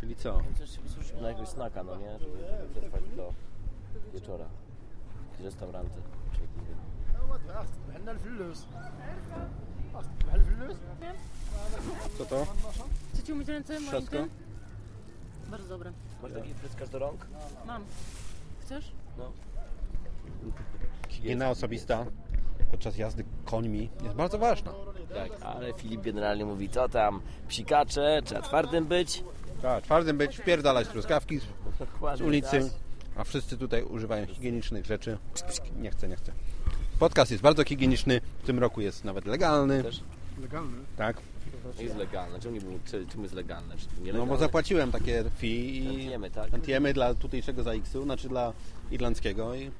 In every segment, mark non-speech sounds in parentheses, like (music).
Czyli co? Coś na jakiegoś snaka, no nie? Żeby przetrwać do wieczora. Jakieś restauranty. Czy jakieś. Co to? Chcecie umyć ręce moim tym? Bardzo dobre. Masz taki pryskasz do rąk? Mam. Chcesz? No. Higiena osobista podczas jazdy końmi jest bardzo ważna. Tak, ale Filip generalnie mówi, co tam, psikacze, trzeba twardym być. Tak, twardym być, wpierdalać truskawki z, z ulicy, tak. a wszyscy tutaj używają higienicznych rzeczy. Nie chcę, nie chcę. Podcast jest bardzo higieniczny, w tym roku jest nawet legalny. Też Tak, jest legalne. Czemu nie było, czy, czemu jest legalne? Czy no bo zapłaciłem takie fee i Tantiemy, tak? dla tutejszego ZAX-u, znaczy dla irlandzkiego i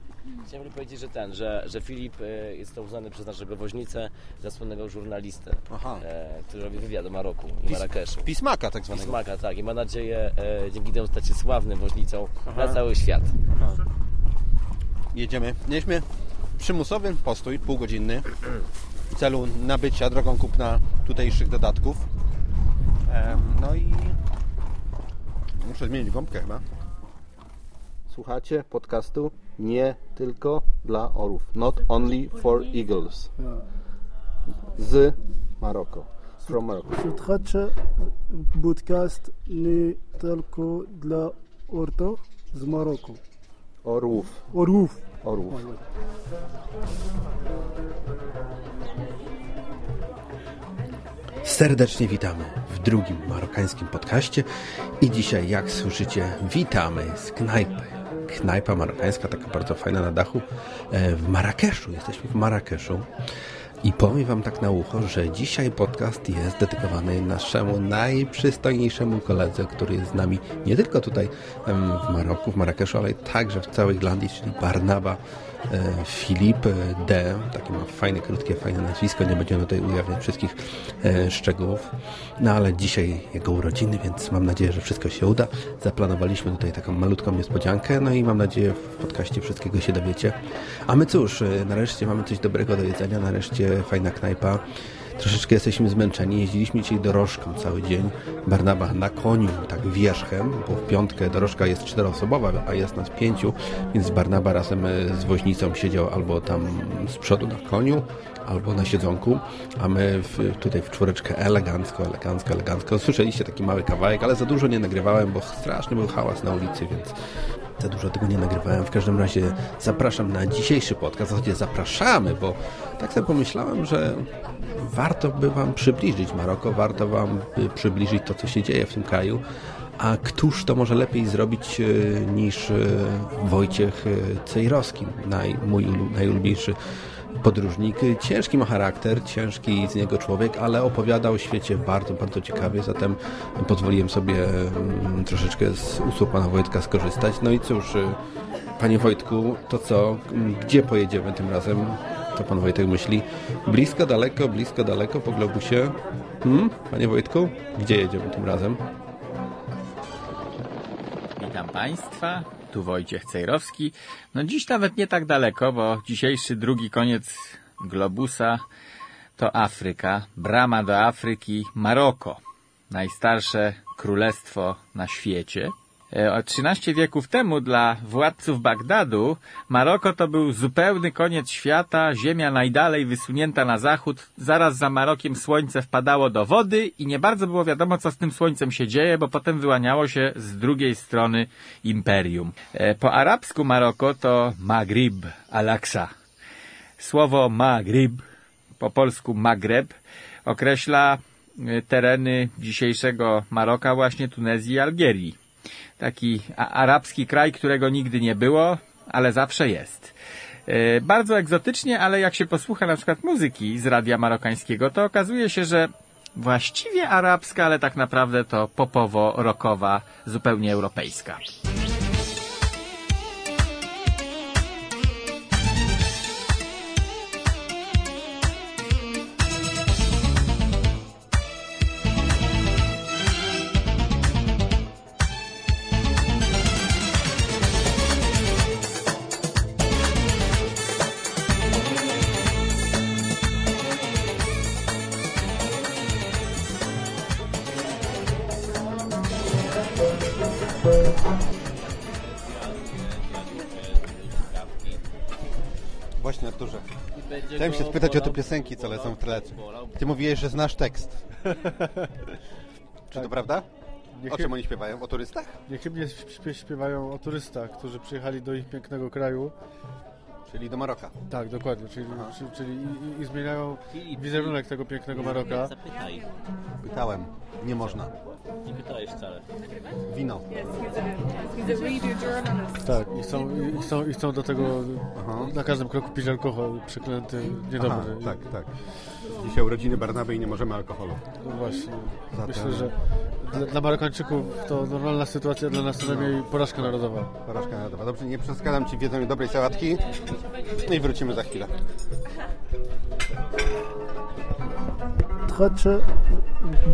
Chciałem powiedzieć, że ten, że, że Filip e, jest to uznany przez naszego woźnicę za słynnego żurnalistę, Aha. e, który robi wywiad o Maroku i Pis- Marrakeszu. pismaka tak zwanego. Smaka, tak. I ma nadzieję e, dzięki temu stać się sławnym woźnicą na cały świat. Jedziemy. Mieliśmy przymusowy postój, półgodzinny, w celu nabycia drogą kupna tutejszych dodatków. Em, No i muszę zmienić gąbkę chyba. Słuchacie podcastu nie tylko dla orów. Not only for eagles. Z Maroko. From Morocco. Słuchacze podcast nie tylko dla orto z Maroku. Orłów. Orłów. Orłów. Serdecznie witamy w drugim marokańskim podcaście i dzisiaj, jak słyszycie, witamy z knajpy. Knajpa marokańska, taka bardzo fajna na dachu e, w Marrakeszu. Jesteśmy w Marrakeszu i powiem Wam tak na ucho, że dzisiaj podcast jest dedykowany naszemu najprzystojniejszemu koledze, który jest z nami nie tylko tutaj w Maroku, w Marrakeszu, ale także w całej Irlandii, czyli Barnaba Filip e, D. Takie ma fajne, krótkie, fajne nazwisko. Nie będziemy tutaj ujawniać wszystkich e, szczegółów. No ale dzisiaj jego urodziny, więc mam nadzieję, że wszystko się uda. Zaplanowaliśmy tutaj taką malutką niespodziankę, no i mam nadzieję w podcaście wszystkiego się dowiecie. A my cóż, e, nareszcie mamy coś dobrego do jedzenia, nareszcie fajna knajpa. Troszeczkę jesteśmy zmęczeni. Jeździliśmy dzisiaj dorożką cały dzień. Barnaba na koniu, tak wierzchem, bo w piątkę dorożka jest czteroosobowa, a jest nas pięciu, więc Barnaba razem e, z woźnicą siedział albo tam z przodu na koniu, albo na siedzonku, a my w, tutaj w czwóreczkę elegancko, elegancko, elegancko. Słyszeliście taki mały kawałek, ale za dużo nie nagrywałem, bo straszny był hałas na ulicy, więc za dużo tego nie nagrywałem. W każdym razie zapraszam na dzisiejszy podcast. W zasadzie zapraszamy, bo tak sobie pomyślałem, że warto by Wam przybliżyć Maroko, warto Wam by przybliżyć to, co się dzieje w tym kraju. A któż to może lepiej zrobić e, niż e, Wojciech Cejrowski, naj, mój ulu- najulubieńszy podróżnik. Ciężki ma charakter, ciężki z niego człowiek, ale opowiada o świecie bardzo, bardzo ciekawie, zatem pozwoliłem sobie mm, troszeczkę z usług pana Wojtka skorzystać. No i cóż, y, panie Wojtku, to co, m, gdzie pojedziemy tym razem? To pan Wojtek myśli. Blisko, daleko, blisko, daleko po globusie. Hmm? Panie Wojtku, gdzie jedziemy tym razem? Witam Państwa, tu Wojciech Cejrowski. No dziś nawet nie tak daleko, bo dzisiejszy drugi koniec globusa to Afryka, brama do Afryki, Maroko, najstarsze królestwo na świecie. E, O 13 wieków temu dla władców Bagdadu Maroko to był zupełny koniec świata, ziemia najdalej wysunięta na zachód, zaraz za Marokiem słońce wpadało do wody i nie bardzo było wiadomo co z tym słońcem się dzieje, bo potem wyłaniało się z drugiej strony imperium. E, Po arabsku Maroko to Maghrib, Al-Aqsa. Słowo Maghrib, po polsku Magreb, określa e, tereny dzisiejszego Maroka, właśnie Tunezji i Algierii. Taki arabski kraj, którego nigdy nie było, ale zawsze jest. E, Bardzo egzotycznie, ale jak się posłucha na przykład muzyki z radia marokańskiego, to okazuje się, że właściwie arabska, ale tak naprawdę to popowo-rokowa, zupełnie europejska. Właśnie, Arturze. Chciałem się spytać o te piosenki, co lecą w bolał. Ty mówiłeś, że znasz tekst. Czy to prawda? Nie O czym oni śpiewają? O turystach? Niechybnie śpie- śpiewają o turystach, którzy przyjechali do ich pięknego kraju. Czyli do Maroka. Tak, dokładnie, czyli, czy- czyli i, i, zmieniają Filip, wizerunek tego pięknego Maroka. Zapytaj. Pytałem. Nie można. Nie pytałeś wcale. Wino. He's a radio journalist. Tak, i chcą, i, chcą, i chcą do tego Aha. na każdym kroku pić alkohol, przeklęty, niedobry. tak, tak. Dzisiaj urodziny Barnaby i nie możemy alkoholu. No właśnie. Zatem- Myślę, że dla, dla Marokańczyków to normalna sytuacja, dla nas co najmniej porażka narodowa. Porażka narodowa. Dobrze, nie przeszkadzam Ci w jedzeniu dobrej sałatki. No i wrócimy za chwilę. Trzacze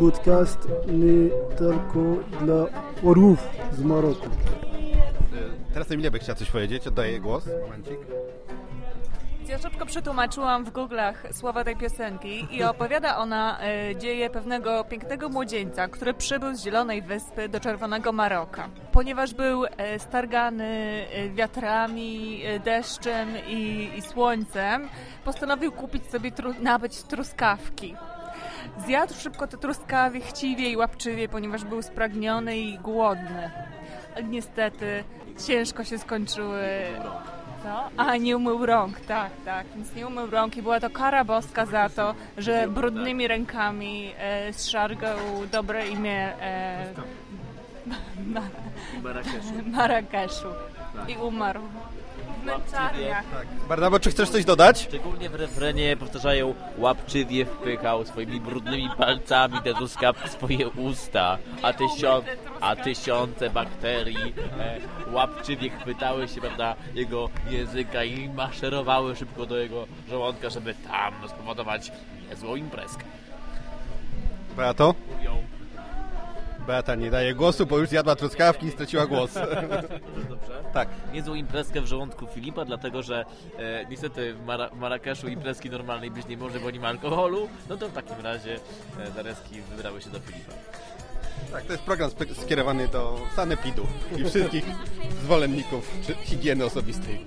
podcast nie tylko dla orłów z Maroku. Teraz Emilia by chciała coś powiedzieć. Oddaję głos. Momencik. Ja szybko przetłumaczyłam w Google'ach słowa tej piosenki i opowiada ona e, dzieje pewnego pięknego młodzieńca, który przybył z Zielonej Wyspy do Czerwonego Maroka. Ponieważ był e, stargany e, wiatrami, deszczem i, i słońcem, postanowił kupić sobie, tru, nabyć truskawki. Zjadł szybko te truskawy chciwie i łapczywie, ponieważ był spragniony i głodny. Niestety ciężko się skończyły co? A, nie umył rąk, tak, tak. Więc nie umył rąk i była to kara boska za to, że brudnymi rękami e, zszargał dobre imię e, (laughs) Ma- Marrakeszu. I umarł męczarniach. Barnabo, czy chcesz coś dodać? Szczególnie w refrenie powtarzają łapczywie wpychał swoimi brudnymi palcami te truskawki w swoje usta, a, tysiąc, a tysiące bakterii e, łapczywie chwytały się, prawda, jego języka i maszerowały szybko do jego żołądka, żeby tam spowodować niezłą imprezkę. Beato? Beata nie daje głosu, bo już zjadła truskawki i straciła głos. (laughs) dobrze? tak. niezłą imprezkę w żołądku Filipa, dlatego że e, niestety w Mara Marrakeszu imprezki normalnej być nie może, bo nie ma alkoholu, no to w takim razie e, Zareski wybrały się do Filipa. Tak, to jest program skierowany do sanepidu i wszystkich (laughs) zwolenników czy higieny osobistej.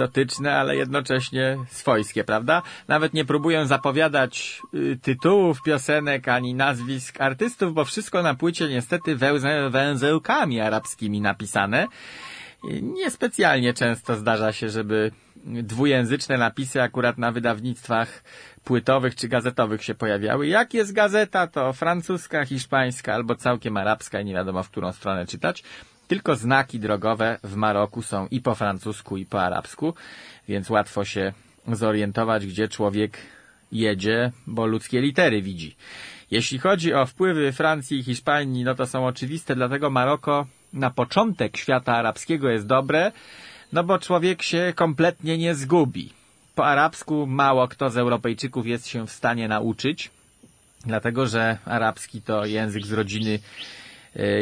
Egzotyczne, ale jednocześnie swojskie, prawda? Nawet nie próbuję zapowiadać y, tytułów piosenek ani nazwisk artystów, bo wszystko na płycie niestety wełzę, węzełkami arabskimi napisane. Niespecjalnie często zdarza się, żeby dwujęzyczne napisy akurat na wydawnictwach płytowych czy gazetowych się pojawiały. Jak jest gazeta, to francuska, hiszpańska albo całkiem arabska i nie wiadomo w którą stronę czytać. Tylko znaki drogowe w Maroku są i po francusku, i po arabsku, więc łatwo się zorientować, gdzie człowiek jedzie, bo ludzkie litery widzi. Jeśli chodzi o wpływy Francji i Hiszpanii, no to są oczywiste, dlatego Maroko na początek świata arabskiego jest dobre, no bo człowiek się kompletnie nie zgubi. Po arabsku mało kto z Europejczyków jest się w stanie nauczyć, dlatego że arabski to język z rodziny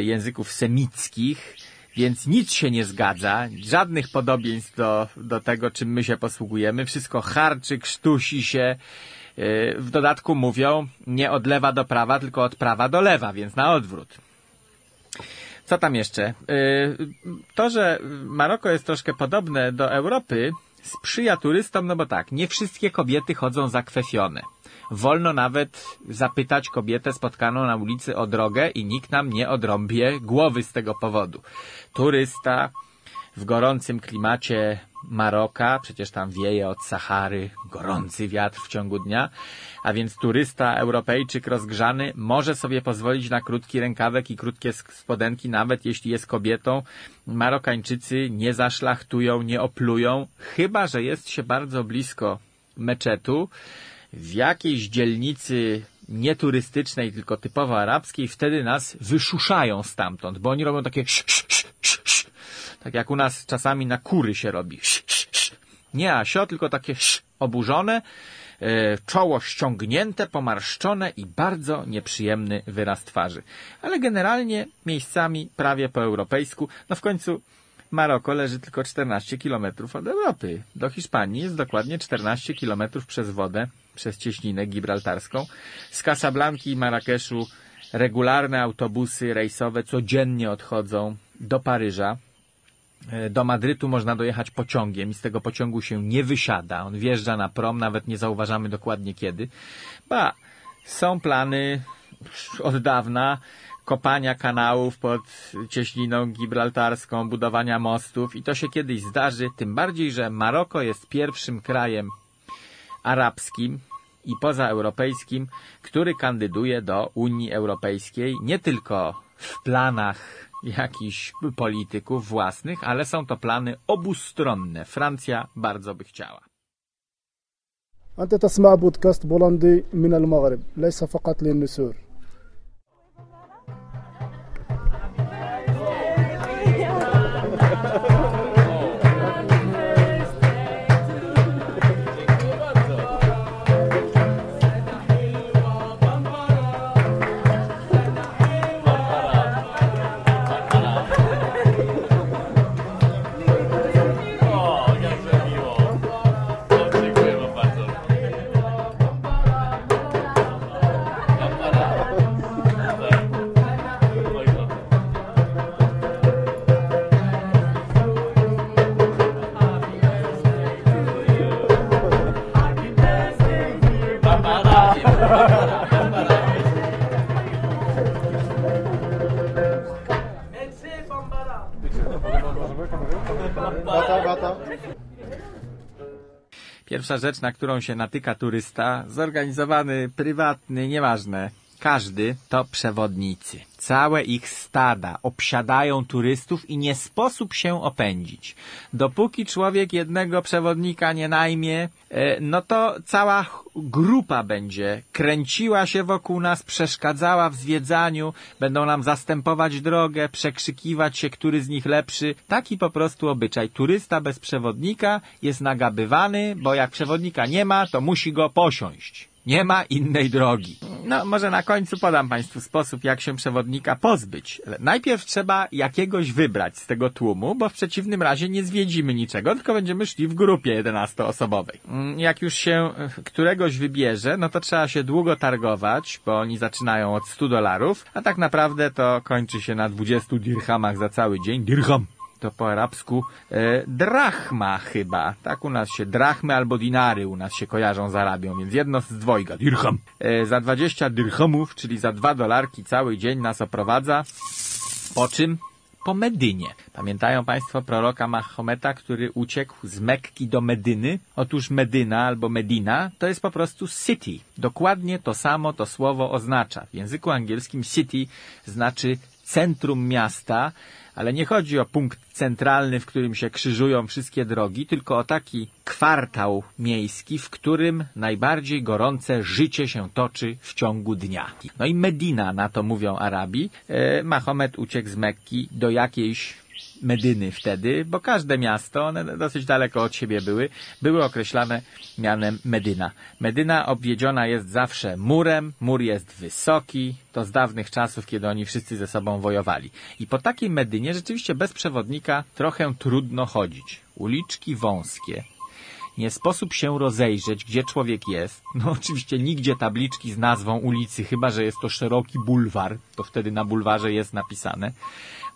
języków semickich, więc nic się nie zgadza, żadnych podobieństw do, do tego, czym my się posługujemy. Wszystko harczy, krztusi się. E, W dodatku mówią nie od lewa do prawa, tylko od prawa do lewa, więc na odwrót. Co tam jeszcze? E, To, że Maroko jest troszkę podobne do Europy, sprzyja turystom, no bo tak, nie wszystkie kobiety chodzą zakwefione. Wolno nawet zapytać kobietę spotkaną na ulicy o drogę i nikt nam nie odrąbie głowy z tego powodu. Turysta w gorącym klimacie Maroka, przecież tam wieje od Sahary gorący wiatr w ciągu dnia, a więc turysta, Europejczyk rozgrzany może sobie pozwolić na krótki rękawek i krótkie spodenki, nawet jeśli jest kobietą. Marokańczycy nie zaszlachtują, nie oplują, chyba że jest się bardzo blisko meczetu, w jakiejś dzielnicy nieturystycznej, tylko typowo arabskiej, wtedy nas wyszuszają stamtąd, bo oni robią takie tak jak u nas czasami na kury się robi. Sz. Nie asio, tylko takie oburzone, e, czoło ściągnięte, pomarszczone i bardzo nieprzyjemny wyraz twarzy. Ale generalnie miejscami prawie po europejsku. No w końcu Maroko leży tylko 14 kilometrów od Europy. Do Hiszpanii jest dokładnie 14 kilometrów przez wodę, przez cieśninę gibraltarską. Z Casablanki i Marrakeszu regularne autobusy rejsowe codziennie odchodzą do Paryża. E, Do Madrytu można dojechać pociągiem i z tego pociągu się nie wysiada. On wjeżdża na prom, nawet nie zauważamy dokładnie kiedy. Ba, są plany od dawna kopania kanałów pod cieśniną gibraltarską, budowania mostów i to się kiedyś zdarzy, tym bardziej, że Maroko jest pierwszym krajem arabskim i pozaeuropejskim, który kandyduje do Unii Europejskiej nie tylko w planach jakichś polityków własnych, ale są to plany obustronne. Francja bardzo by chciała. أنت تسمع بودكاست بولندي من المغرب ليس فقط للنسور Bata, bata. Pierwsza rzecz, na którą się natyka turysta, zorganizowany, prywatny, nieważne, każdy, to przewodnicy. Całe ich stada obsiadają turystów i nie sposób się opędzić. Dopóki człowiek jednego przewodnika nie najmie, e, no to cała grupa będzie kręciła się wokół nas, przeszkadzała w zwiedzaniu, będą nam zastępować drogę, przekrzykiwać się, który z nich lepszy. Taki po prostu obyczaj. Turysta bez przewodnika jest nagabywany, bo jak przewodnika nie ma, to musi go posiąść. Nie ma innej drogi. No, może na końcu podam Państwu sposób, jak się przewodnika pozbyć. Najpierw trzeba jakiegoś wybrać z tego tłumu, bo w przeciwnym razie nie zwiedzimy niczego, tylko będziemy szli w grupie 11-osobowej. Mm, Jak już się e, któregoś wybierze, no to trzeba się długo targować, bo oni zaczynają od 100 dolarów, a tak naprawdę to kończy się na 20 dirhamach za cały dzień. Dirham! To po arabsku e, drachma chyba. Tak u nas się drachmy albo dinary u nas się kojarzą z Arabią, więc jedno z dwojga. Dirham. E, za 20 dirhamów, czyli za 2 dolarki cały dzień nas oprowadza. Po czym? Po Medynie. Pamiętają Państwo proroka Mahometa, który uciekł z Mekki do Medyny? Otóż Medyna albo Medina to jest po prostu city. Dokładnie to samo to słowo oznacza. W języku angielskim city znaczy centrum miasta, ale nie chodzi o punkt centralny, w którym się krzyżują wszystkie drogi, tylko o taki kwartał miejski, w którym najbardziej gorące życie się toczy w ciągu dnia. No i Medina, na to mówią Arabi. E, Mahomet uciekł z Mekki do jakiejś Medyny wtedy, bo każde miasto, one dosyć daleko od siebie były, były określane mianem Medyna. Medyna obwiedziona jest zawsze murem, mur jest wysoki, to z dawnych czasów, kiedy oni wszyscy ze sobą wojowali. I po takiej Medynie rzeczywiście bez przewodnika trochę trudno chodzić. Uliczki wąskie, nie sposób się rozejrzeć, gdzie człowiek jest. No (laughs) oczywiście nigdzie tabliczki z nazwą ulicy, chyba że jest to szeroki bulwar, to wtedy na bulwarze jest napisane.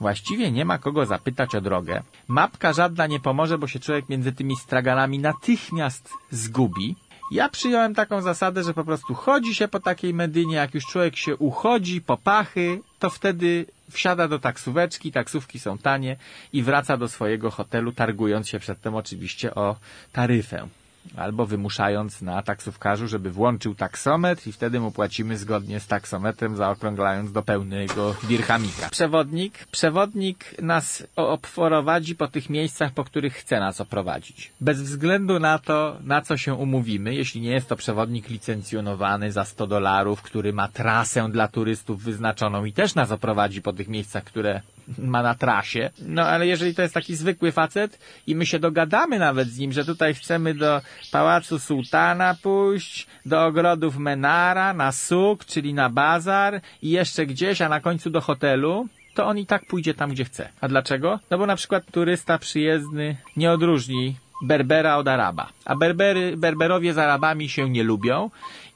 Właściwie nie ma kogo zapytać o drogę. Mapka żadna nie pomoże, bo się człowiek między tymi straganami natychmiast zgubi. Ja przyjąłem taką zasadę, że po prostu chodzi się po takiej Medynie, jak już człowiek się uchodzi po pachy, to wtedy wsiada do taksóweczki, taksówki są tanie i wraca do swojego hotelu, targując się przedtem oczywiście o taryfę. Albo wymuszając na taksówkarzu, żeby włączył taksometr i wtedy mu płacimy zgodnie z taksometrem, zaokrąglając do pełnego dirhamika. Przewodnik, przewodnik nas oprowadzi po tych miejscach, po których chce nas oprowadzić. Bez względu na to, na co się umówimy, jeśli nie jest to przewodnik licencjonowany za 100 dolarów, który ma trasę dla turystów wyznaczoną i też nas oprowadzi po tych miejscach, które ma na trasie. No ale jeżeli to jest taki zwykły facet i my się dogadamy nawet z nim, że tutaj chcemy do Pałacu Sułtana pójść, do ogrodów Menara, na Suk, czyli na bazar i jeszcze gdzieś, a na końcu do hotelu, to on i tak pójdzie tam, gdzie chce. A dlaczego? No bo na przykład turysta przyjezdny nie odróżni Berbera od Araba. A Berbery, Berberowie z Arabami się nie lubią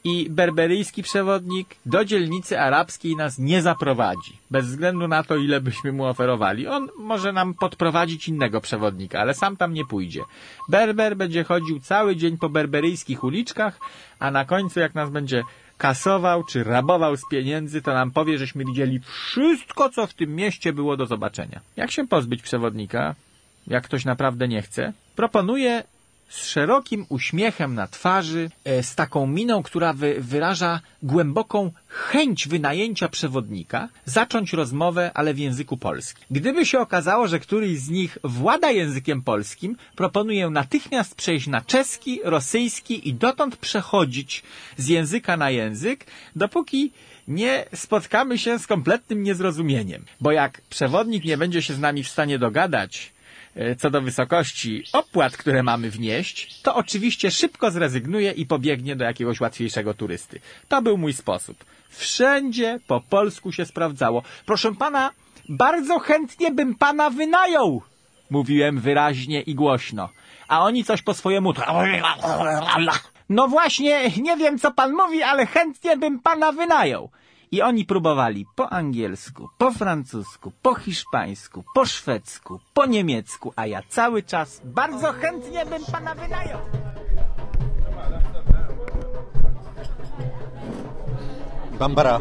i berberyjski przewodnik do dzielnicy arabskiej nas nie zaprowadzi. Bez względu na to, ile byśmy mu oferowali. On może nam podprowadzić innego przewodnika, ale sam tam nie pójdzie. Berber będzie chodził cały dzień po berberyjskich uliczkach, a na końcu jak nas będzie kasował czy rabował z pieniędzy, to nam powie, żeśmy widzieli wszystko, co w tym mieście było do zobaczenia. Jak się pozbyć przewodnika? jak ktoś naprawdę nie chce, proponuję z szerokim uśmiechem na twarzy, e, z taką miną, która wy, wyraża głęboką chęć wynajęcia przewodnika, zacząć rozmowę, ale w języku polskim. Gdyby się okazało, że któryś z nich włada językiem polskim, proponuję natychmiast przejść na czeski, rosyjski i dotąd przechodzić z języka na język, dopóki nie spotkamy się z kompletnym niezrozumieniem. Bo jak przewodnik nie będzie się z nami w stanie dogadać, co do wysokości opłat, które mamy wnieść, to oczywiście szybko zrezygnuje i pobiegnie do jakiegoś łatwiejszego turysty. To był mój sposób. Wszędzie po polsku się sprawdzało. Proszę pana, bardzo chętnie bym pana wynajął, mówiłem wyraźnie i głośno. A oni coś po swojemu. No właśnie, nie wiem co pan mówi, ale chętnie bym pana wynajął. I oni próbowali po angielsku, po francusku, po hiszpańsku, po szwedzku, po niemiecku, a ja cały czas bardzo chętnie bym pana wynajął. Bambara.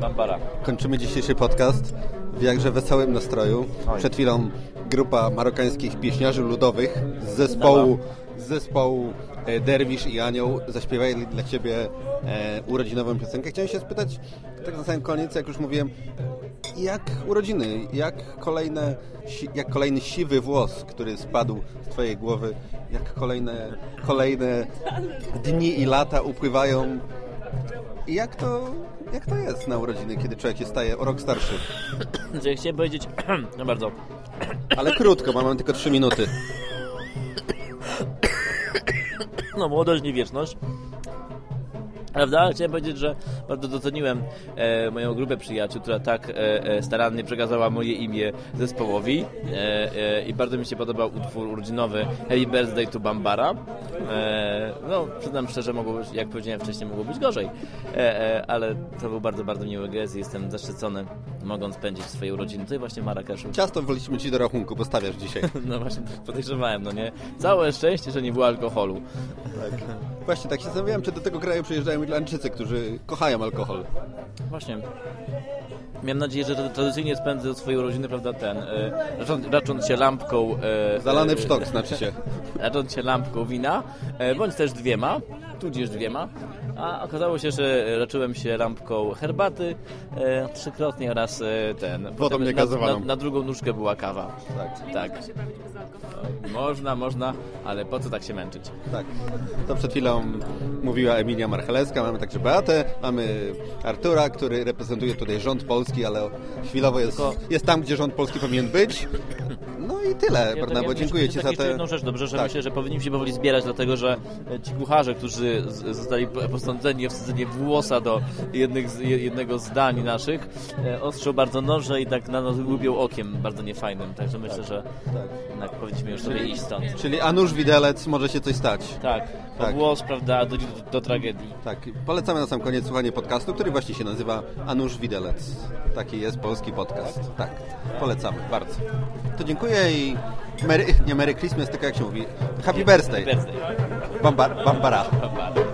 Bambara. Kończymy dzisiejszy podcast w jakże wesołym nastroju. Przed chwilą grupa marokańskich pieśniarzy ludowych z zespołu, z zespołu e, Derwisz i Anioł zaśpiewali dla Ciebie e, urodzinową piosenkę. Chciałem się spytać, tak na sam koniec, jak już mówiłem, jak urodziny, jak, kolejne, jak kolejny siwy włos, który spadł z Twojej głowy, jak kolejne, kolejne dni i lata upływają jak to, jak to jest na urodziny, kiedy człowiek się staje o rok starszy? (coughs) Znaczy, chciałem powiedzieć... (coughs) no bardzo. (coughs) Ale krótko, bo mam tylko 3 minuty. No, młodość, nie wieczność. Prawda? Chciałem powiedzieć, że bardzo doceniłem e, moją grupę przyjaciół, która tak e, e, starannie przekazała moje imię zespołowi e, e, i bardzo mi się podobał utwór urodzinowy Happy Birthday to Bambara. E, no, przyznam szczerze, mogło być, jak powiedziałem wcześniej, mogło być gorzej, ale to był bardzo, bardzo miły gest i jestem zaszczycony, mogąc spędzić swoje urodziny tutaj właśnie w Marrakeszu. (laughs) Ciasto woliśmy Ci do rachunku, bo stawiasz dzisiaj. (laughs) No właśnie, podejrzewałem, no nie? Całe szczęście, że nie było alkoholu. Właśnie tak się zastanawiałem, czy do tego kraju przyjeżdżają Irlandczycy, którzy kochają alkohol. Właśnie. Miałem nadzieję, że tradycyjnie spędzę swoje urodziny, prawda, ten, e, racząc, racząc się lampką... E, Zalany w e, sztok, znaczy (laughs) się. racząc się lampką wina, e, bądź też dwiema, tudzież dwiema, a okazało się, że raczyłem się lampką herbaty e, trzykrotnie oraz e, ten... potem na, na, na drugą nóżkę była kawa. Tak. Tak. Można, można, ale po co tak się męczyć? Tak. To przed chwilą mówiła Emilia Marchelewska, mamy także Beatę, mamy Artura, który reprezentuje tutaj rząd polski, ale chwilowo jest, Tylko- jest tam, gdzie rząd polski powinien być. No i tyle, Ja Barnabo, tak- dziękuję ja Ci tak za jeszcze te... jedną rzecz, dobrze, że Tak. myślę, że powinniśmy się powoli zbierać, dlatego że e, ci kucharze, którzy zostali posądzeni o wsadzenie włosa do jednych jednego z dań naszych, e, ostrzą bardzo noże i tak na nas łubią okiem bardzo niefajnym, także myślę, że jednak powinniśmy już sobie iść stąd. Czyli Anusz Widelec może się coś stać. Tak, Tak. tak. włos, prawda, do, do, do tragedii. Tak, polecamy na sam koniec słuchanie podcastu, który właśnie się nazywa Anusz Widelec. Taki jest polski podcast. Tak, polecamy bardzo. To dziękuję i Merry, nie Merry Christmas, tylko jak się mówi, Happy Birthday. Birthday. Bamba, bambara. Pa.